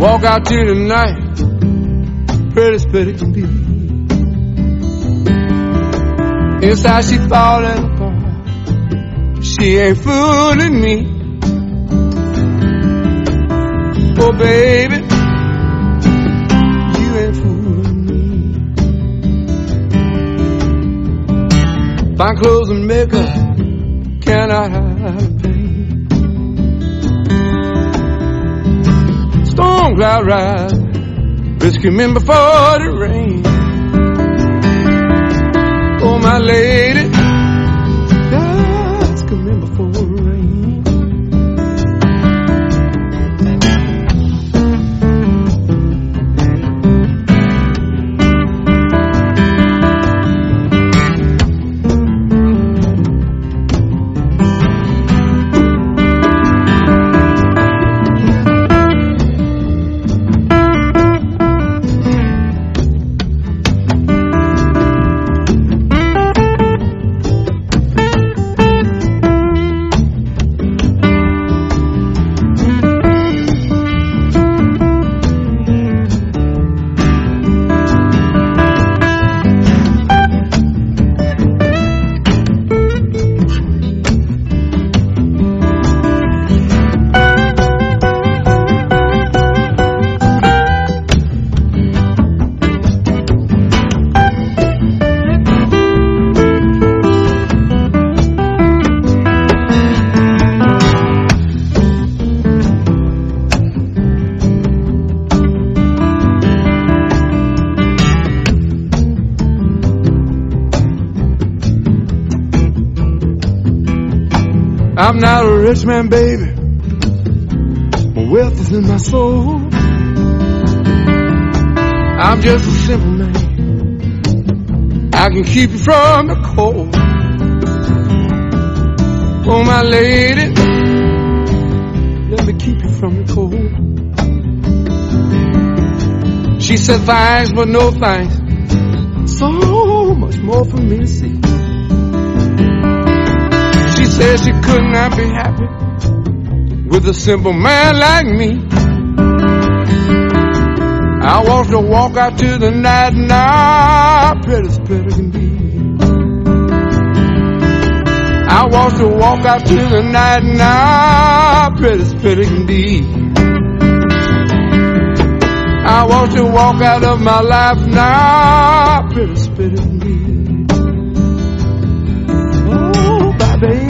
Walk out to the night, pretty as pretty can be. Inside she falling apart, she ain't fooling me. Oh baby, you ain't fooling me. Fine clothes and makeup cannot hide cloud rise, him in before the rain. Oh my lady, I'm not a rich man, baby. My wealth is in my soul. I'm just a simple man. I can keep you from the cold. Oh, my lady, let me keep you from the cold. She said thanks, but no thanks. So much more for me to see said she could not be happy with a simple man like me. I want to walk out to the night and I pretty, as pet can be. I want to walk out to the night and I pretty, as pet can be. I want to walk out of my life now, pretty, as pet as can be. Oh, baby.